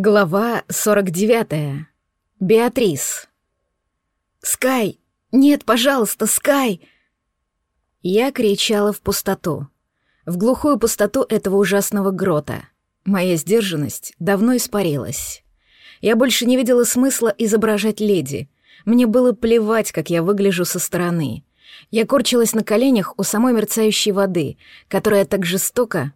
Глава 49. Беатрис. «Скай! Нет, пожалуйста, Скай!» Я кричала в пустоту. В глухую пустоту этого ужасного грота. Моя сдержанность давно испарилась. Я больше не видела смысла изображать леди. Мне было плевать, как я выгляжу со стороны. Я корчилась на коленях у самой мерцающей воды, которая так жестоко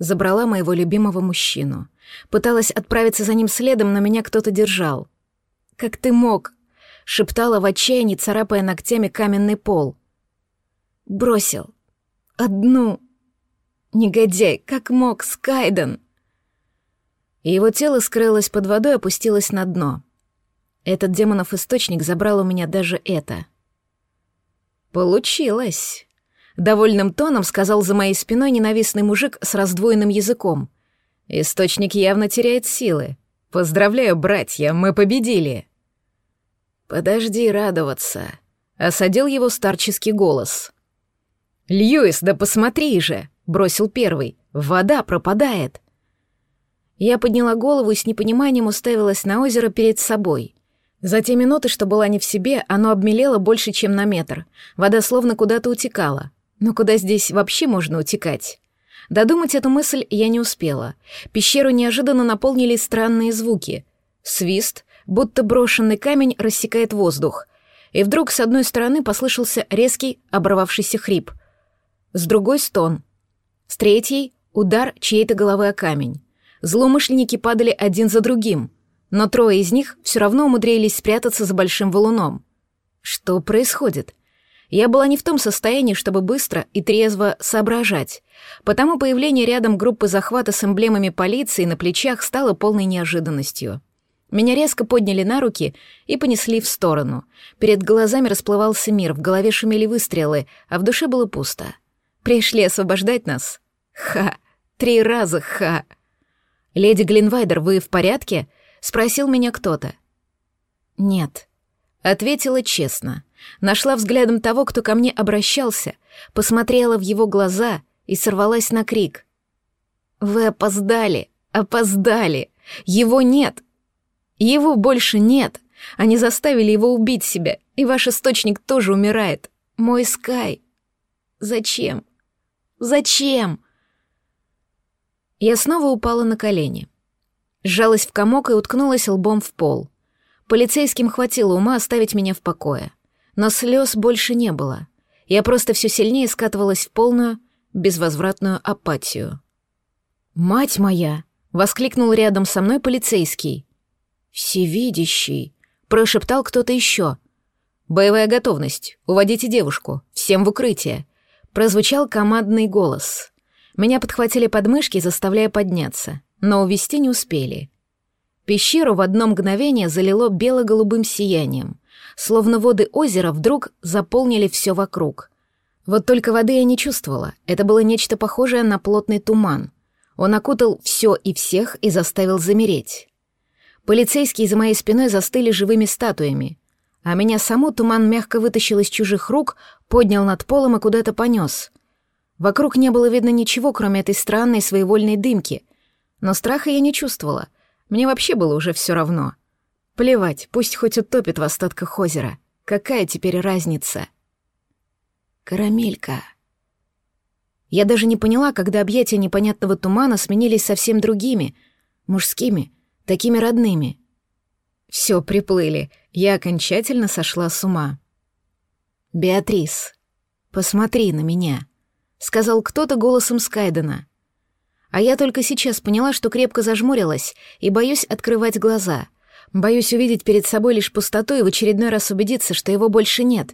забрала моего любимого мужчину — Пыталась отправиться за ним следом, но меня кто-то держал. «Как ты мог?» — шептала в отчаянии, царапая ногтями каменный пол. «Бросил. Одну. Негодяй, как мог, Скайден!» Его тело скрылось под водой, опустилось на дно. Этот демонов источник забрал у меня даже это. «Получилось!» — довольным тоном сказал за моей спиной ненавистный мужик с раздвоенным языком — Источник явно теряет силы. Поздравляю, братья, мы победили. Подожди радоваться, осадил его старческий голос. Льюис, да посмотри же, бросил первый. Вода пропадает. Я подняла голову и с непониманием уставилась на озеро перед собой. За те минуты, что была не в себе, оно обмелело больше, чем на метр. Вода словно куда-то утекала. Но куда здесь вообще можно утекать? Додумать эту мысль я не успела. Пещеру неожиданно наполнили странные звуки. Свист, будто брошенный камень рассекает воздух. И вдруг с одной стороны послышался резкий, оборвавшийся хрип. С другой — стон. С третьей — удар чьей-то головы о камень. Злоумышленники падали один за другим, но трое из них все равно умудрились спрятаться за большим валуном. Что происходит? Я была не в том состоянии, чтобы быстро и трезво соображать, потому появление рядом группы захвата с эмблемами полиции на плечах стало полной неожиданностью. Меня резко подняли на руки и понесли в сторону. Перед глазами расплывался мир, в голове шумели выстрелы, а в душе было пусто. Пришли освобождать нас? Ха! Три раза ха! «Леди Глинвайдер, вы в порядке?» — спросил меня кто-то. «Нет», — ответила честно. Нашла взглядом того, кто ко мне обращался, посмотрела в его глаза и сорвалась на крик. «Вы опоздали! Опоздали! Его нет! Его больше нет! Они заставили его убить себя, и ваш источник тоже умирает! Мой Скай! Зачем? Зачем?» Я снова упала на колени. Сжалась в комок и уткнулась лбом в пол. Полицейским хватило ума оставить меня в покое. Но слез больше не было. Я просто все сильнее скатывалась в полную, безвозвратную апатию. «Мать моя!» — воскликнул рядом со мной полицейский. «Всевидящий!» — прошептал кто-то еще. «Боевая готовность. Уводите девушку. Всем в укрытие!» Прозвучал командный голос. Меня подхватили подмышки, заставляя подняться, но увести не успели. Пещеру в одно мгновение залило бело-голубым сиянием словно воды озера вдруг заполнили все вокруг. Вот только воды я не чувствовала, это было нечто похожее на плотный туман. Он окутал все и всех и заставил замереть. Полицейские за моей спиной застыли живыми статуями, а меня саму туман мягко вытащил из чужих рук, поднял над полом и куда-то понес. Вокруг не было видно ничего, кроме этой странной своевольной дымки, но страха я не чувствовала, мне вообще было уже все равно — Плевать, пусть хоть утопит в остатках озера. Какая теперь разница? Карамелька. Я даже не поняла, когда объятия непонятного тумана сменились совсем другими, мужскими, такими родными. Все, приплыли. Я окончательно сошла с ума. «Беатрис, посмотри на меня», — сказал кто-то голосом Скайдена. А я только сейчас поняла, что крепко зажмурилась и боюсь открывать глаза — Боюсь увидеть перед собой лишь пустоту и в очередной раз убедиться, что его больше нет.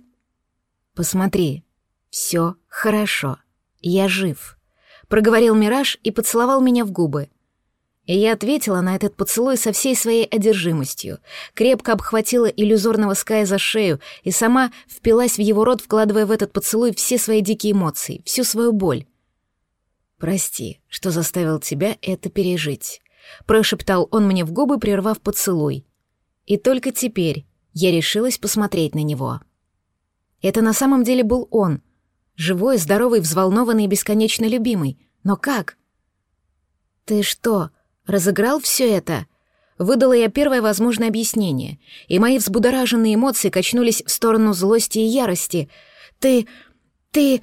Посмотри, все хорошо, я жив. Проговорил Мираж и поцеловал меня в губы. И я ответила на этот поцелуй со всей своей одержимостью, крепко обхватила иллюзорного Ская за шею и сама впилась в его рот, вкладывая в этот поцелуй все свои дикие эмоции, всю свою боль. «Прости, что заставил тебя это пережить», — прошептал он мне в губы, прервав поцелуй. И только теперь я решилась посмотреть на него. Это на самом деле был он. Живой, здоровый, взволнованный и бесконечно любимый. Но как? «Ты что, разыграл все это?» Выдала я первое возможное объяснение, и мои взбудораженные эмоции качнулись в сторону злости и ярости. «Ты... ты...»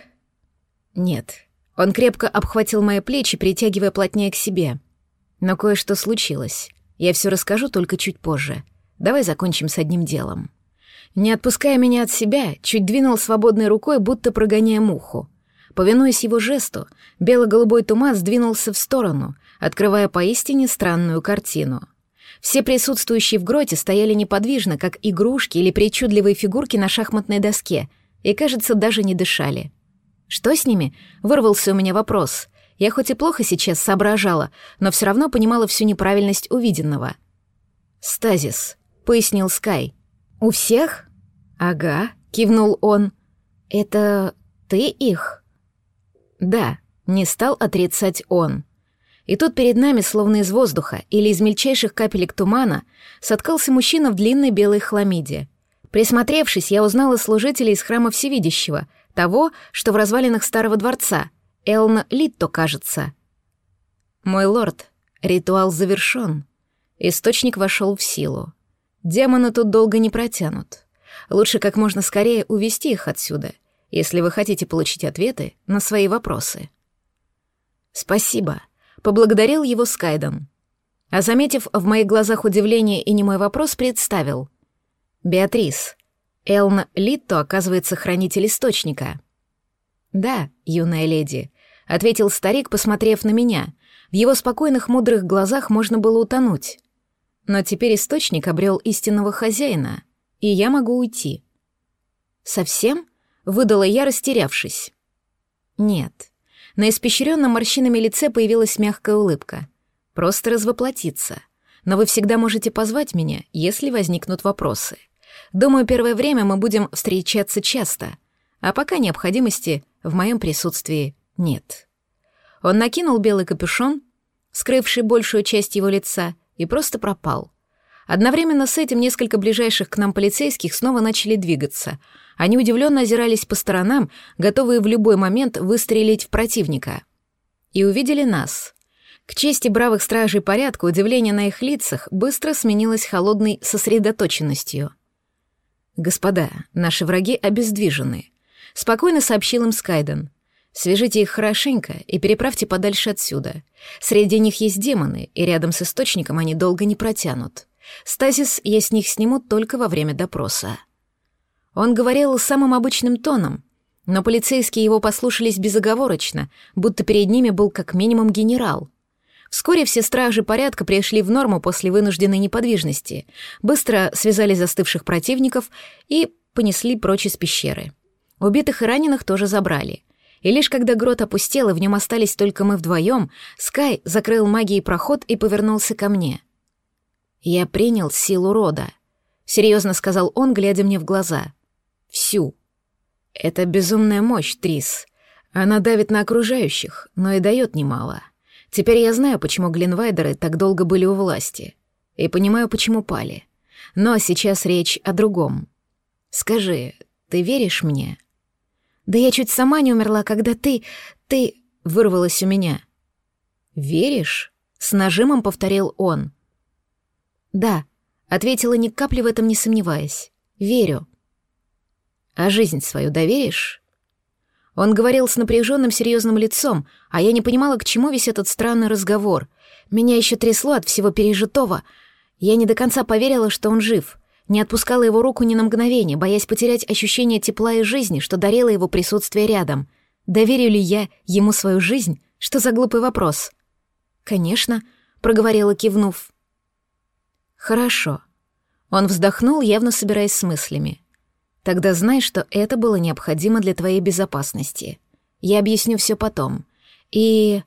«Нет». Он крепко обхватил мои плечи, притягивая плотнее к себе. Но кое-что случилось. Я все расскажу только чуть позже. Давай закончим с одним делом. Не отпуская меня от себя, чуть двинул свободной рукой, будто прогоняя муху. Повинуясь его жесту, бело-голубой туман сдвинулся в сторону, открывая поистине странную картину. Все присутствующие в гроте стояли неподвижно, как игрушки или причудливые фигурки на шахматной доске, и, кажется, даже не дышали. «Что с ними?» — вырвался у меня вопрос. Я хоть и плохо сейчас соображала, но все равно понимала всю неправильность увиденного. «Стазис», — пояснил Скай. «У всех?» «Ага», — кивнул он. «Это ты их?» «Да», — не стал отрицать он. И тут перед нами, словно из воздуха или из мельчайших капелек тумана, соткался мужчина в длинной белой хламиде. Присмотревшись, я узнала служителя из храма Всевидящего, того, что в развалинах старого дворца. Элн Литто, кажется. «Мой лорд, ритуал завершён». Источник вошел в силу. Демоны тут долго не протянут. Лучше как можно скорее увести их отсюда, если вы хотите получить ответы на свои вопросы. «Спасибо», поблагодарил его Скайден. А заметив в моих глазах удивление и немой вопрос, представил. «Беатрис, Элн Литто, оказывается, хранитель источника». «Да, юная леди», — ответил старик, посмотрев на меня. В его спокойных, мудрых глазах можно было утонуть. Но теперь источник обрел истинного хозяина, и я могу уйти. «Совсем?» — выдала я, растерявшись. «Нет, на испещренном морщинами лице появилась мягкая улыбка. «Просто развоплотиться. Но вы всегда можете позвать меня, если возникнут вопросы. Думаю, первое время мы будем встречаться часто, а пока необходимости в моем присутствии нет». Он накинул белый капюшон, скрывший большую часть его лица, и просто пропал. Одновременно с этим несколько ближайших к нам полицейских снова начали двигаться — они удивленно озирались по сторонам, готовые в любой момент выстрелить в противника. И увидели нас. К чести бравых стражей порядка, удивление на их лицах быстро сменилось холодной сосредоточенностью. «Господа, наши враги обездвижены», — спокойно сообщил им Скайден. «Свяжите их хорошенько и переправьте подальше отсюда. Среди них есть демоны, и рядом с источником они долго не протянут. Стазис я с них сниму только во время допроса». Он говорил самым обычным тоном, но полицейские его послушались безоговорочно, будто перед ними был как минимум генерал. Вскоре все стражи порядка пришли в норму после вынужденной неподвижности, быстро связали застывших противников и понесли прочь из пещеры. Убитых и раненых тоже забрали. И лишь когда грот опустел, и в нем остались только мы вдвоем, Скай закрыл магией проход и повернулся ко мне. «Я принял силу рода», — серьезно сказал он, глядя мне в глаза. Всю. Это безумная мощь, Трис. Она давит на окружающих, но и дает немало. Теперь я знаю, почему Гленвайдеры так долго были у власти. И понимаю, почему пали. Но сейчас речь о другом. Скажи, ты веришь мне? Да я чуть сама не умерла, когда ты... ты... вырвалась у меня. Веришь? С нажимом повторил он. Да, ответила ни капли в этом не сомневаясь. Верю. А жизнь свою доверишь?» Он говорил с напряженным серьезным лицом, а я не понимала, к чему весь этот странный разговор. Меня еще трясло от всего пережитого. Я не до конца поверила, что он жив. Не отпускала его руку ни на мгновение, боясь потерять ощущение тепла и жизни, что дарило его присутствие рядом. Доверю ли я ему свою жизнь? Что за глупый вопрос? «Конечно», — проговорила, кивнув. «Хорошо». Он вздохнул, явно собираясь с мыслями. Тогда знай, что это было необходимо для твоей безопасности. Я объясню все потом. И...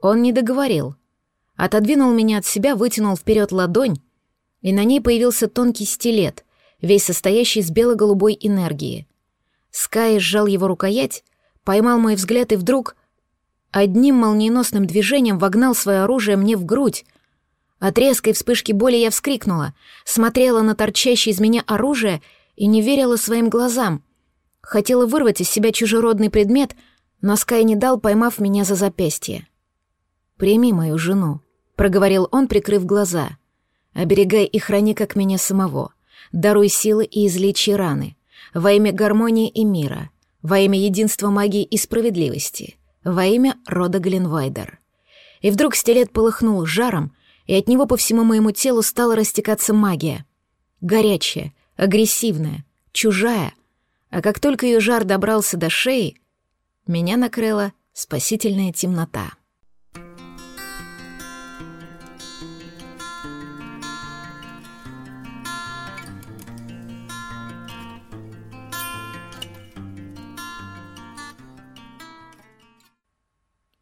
Он не договорил. Отодвинул меня от себя, вытянул вперед ладонь, и на ней появился тонкий стилет, весь состоящий из бело-голубой энергии. Скай сжал его рукоять, поймал мой взгляд и вдруг одним молниеносным движением вогнал свое оружие мне в грудь. От резкой вспышки боли я вскрикнула, смотрела на торчащее из меня оружие — и не верила своим глазам. Хотела вырвать из себя чужеродный предмет, но Скай не дал, поймав меня за запястье. «Прими мою жену», — проговорил он, прикрыв глаза. Оберегай и храни, как меня самого. Даруй силы и излечи раны. Во имя гармонии и мира. Во имя единства магии и справедливости. Во имя рода Гленвайдер. И вдруг стилет полыхнул жаром, и от него по всему моему телу стала растекаться магия. Горячая, агрессивная, чужая. А как только ее жар добрался до шеи, меня накрыла спасительная темнота.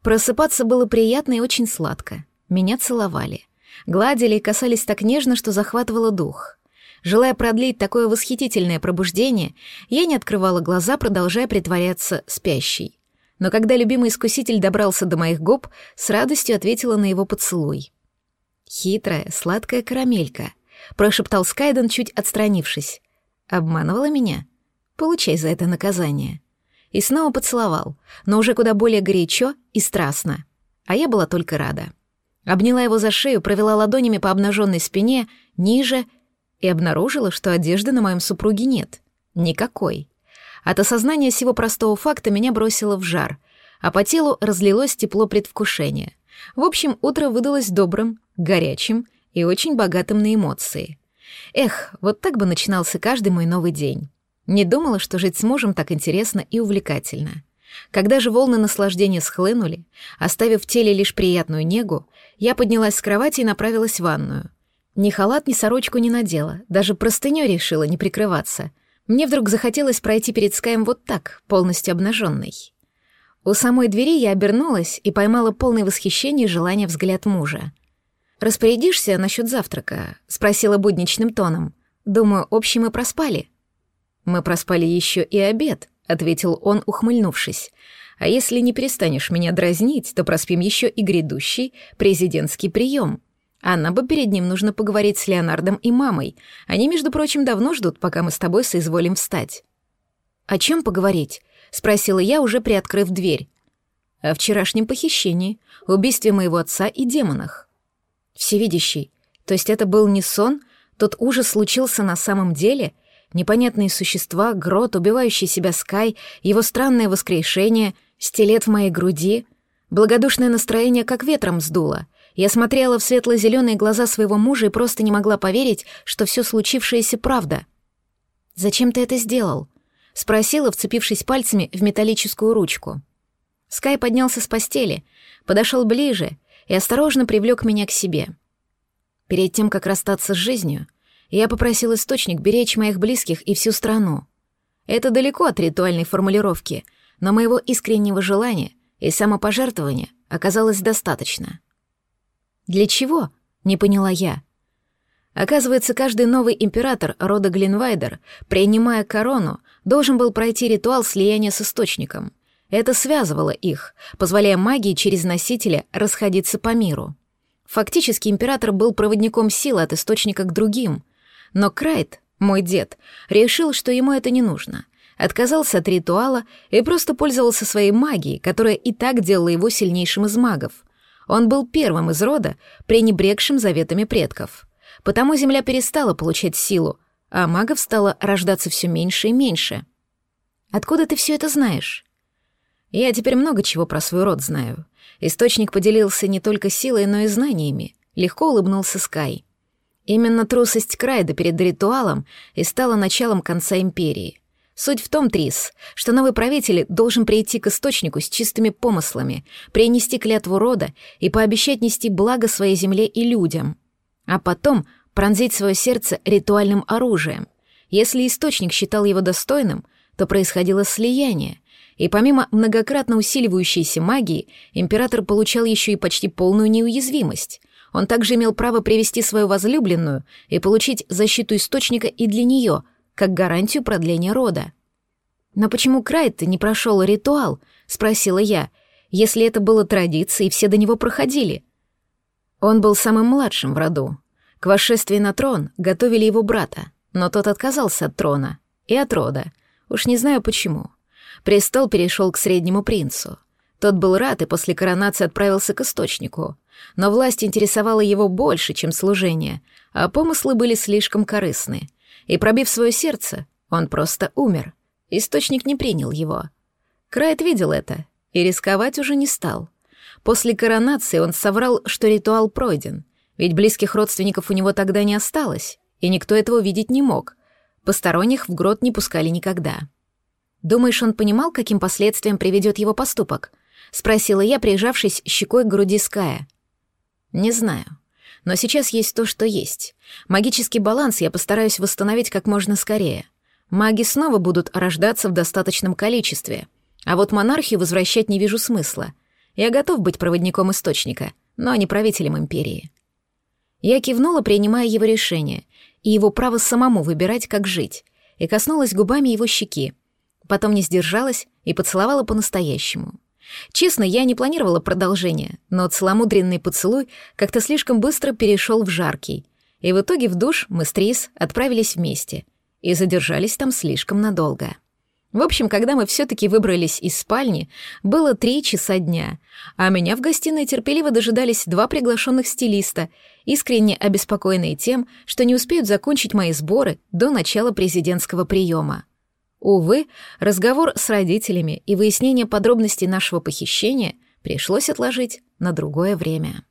Просыпаться было приятно и очень сладко. Меня целовали. Гладили и касались так нежно, что захватывало дух. Желая продлить такое восхитительное пробуждение, я не открывала глаза, продолжая притворяться спящей. Но когда любимый искуситель добрался до моих губ, с радостью ответила на его поцелуй. «Хитрая, сладкая карамелька», — прошептал Скайден, чуть отстранившись. «Обманывала меня? Получай за это наказание». И снова поцеловал, но уже куда более горячо и страстно. А я была только рада. Обняла его за шею, провела ладонями по обнаженной спине, ниже, и обнаружила, что одежды на моем супруге нет. Никакой. От осознания всего простого факта меня бросило в жар, а по телу разлилось тепло предвкушения. В общем, утро выдалось добрым, горячим и очень богатым на эмоции. Эх, вот так бы начинался каждый мой новый день. Не думала, что жить с мужем так интересно и увлекательно. Когда же волны наслаждения схлынули, оставив в теле лишь приятную негу, я поднялась с кровати и направилась в ванную. Ни халат, ни сорочку не надела, даже простынёй решила не прикрываться. Мне вдруг захотелось пройти перед Скаем вот так, полностью обнаженной. У самой двери я обернулась и поймала полное восхищение и желание взгляд мужа. «Распорядишься насчет завтрака?» — спросила будничным тоном. «Думаю, общий мы проспали». «Мы проспали еще и обед», — ответил он, ухмыльнувшись. «А если не перестанешь меня дразнить, то проспим еще и грядущий президентский прием. А нам бы перед ним нужно поговорить с Леонардом и мамой. Они, между прочим, давно ждут, пока мы с тобой соизволим встать». «О чем поговорить?» — спросила я, уже приоткрыв дверь. «О вчерашнем похищении, убийстве моего отца и демонах». «Всевидящий, то есть это был не сон? Тот ужас случился на самом деле?» Непонятные существа, грот, убивающий себя Скай, его странное воскрешение, стилет в моей груди. Благодушное настроение как ветром сдуло. Я смотрела в светло-зеленые глаза своего мужа и просто не могла поверить, что все случившееся правда. «Зачем ты это сделал?» — спросила, вцепившись пальцами в металлическую ручку. Скай поднялся с постели, подошел ближе и осторожно привлек меня к себе. Перед тем, как расстаться с жизнью, я попросил источник беречь моих близких и всю страну. Это далеко от ритуальной формулировки, но моего искреннего желания и самопожертвования оказалось достаточно. «Для чего?» — не поняла я. Оказывается, каждый новый император рода Глинвайдер, принимая корону, должен был пройти ритуал слияния с источником. Это связывало их, позволяя магии через носителя расходиться по миру. Фактически император был проводником силы от источника к другим, но Крайт, мой дед, решил, что ему это не нужно. Отказался от ритуала и просто пользовался своей магией, которая и так делала его сильнейшим из магов. Он был первым из рода, пренебрегшим заветами предков. Потому Земля перестала получать силу, а магов стало рождаться все меньше и меньше. Откуда ты все это знаешь? Я теперь много чего про свой род знаю. Источник поделился не только силой, но и знаниями. Легко улыбнулся Скай. Именно трусость Крайда перед ритуалом и стала началом конца империи. Суть в том, Трис, что новый правитель должен прийти к источнику с чистыми помыслами, принести клятву рода и пообещать нести благо своей земле и людям. А потом пронзить свое сердце ритуальным оружием. Если источник считал его достойным, то происходило слияние, и помимо многократно усиливающейся магии, император получал еще и почти полную неуязвимость — он также имел право привести свою возлюбленную и получить защиту источника и для нее, как гарантию продления рода. «Но почему Крайт не прошел ритуал?» — спросила я, если это было традицией, все до него проходили. Он был самым младшим в роду. К восшествии на трон готовили его брата, но тот отказался от трона и от рода. Уж не знаю почему. Престол перешел к среднему принцу. Тот был рад и после коронации отправился к источнику — но власть интересовала его больше, чем служение, а помыслы были слишком корыстны. И пробив свое сердце, он просто умер. Источник не принял его. Крайт видел это и рисковать уже не стал. После коронации он соврал, что ритуал пройден, ведь близких родственников у него тогда не осталось, и никто этого видеть не мог. Посторонних в грот не пускали никогда. «Думаешь, он понимал, каким последствиям приведет его поступок?» — спросила я, прижавшись щекой к груди Ская. «Не знаю. Но сейчас есть то, что есть. Магический баланс я постараюсь восстановить как можно скорее. Маги снова будут рождаться в достаточном количестве. А вот монархию возвращать не вижу смысла. Я готов быть проводником источника, но не правителем империи». Я кивнула, принимая его решение, и его право самому выбирать, как жить, и коснулась губами его щеки — Потом не сдержалась и поцеловала по-настоящему. Честно, я не планировала продолжения, но целомудренный поцелуй как-то слишком быстро перешел в жаркий, и в итоге в душ мы с Трис отправились вместе и задержались там слишком надолго. В общем, когда мы все-таки выбрались из спальни, было три часа дня, а меня в гостиной терпеливо дожидались два приглашенных стилиста, искренне обеспокоенные тем, что не успеют закончить мои сборы до начала президентского приема. Увы, разговор с родителями и выяснение подробностей нашего похищения пришлось отложить на другое время.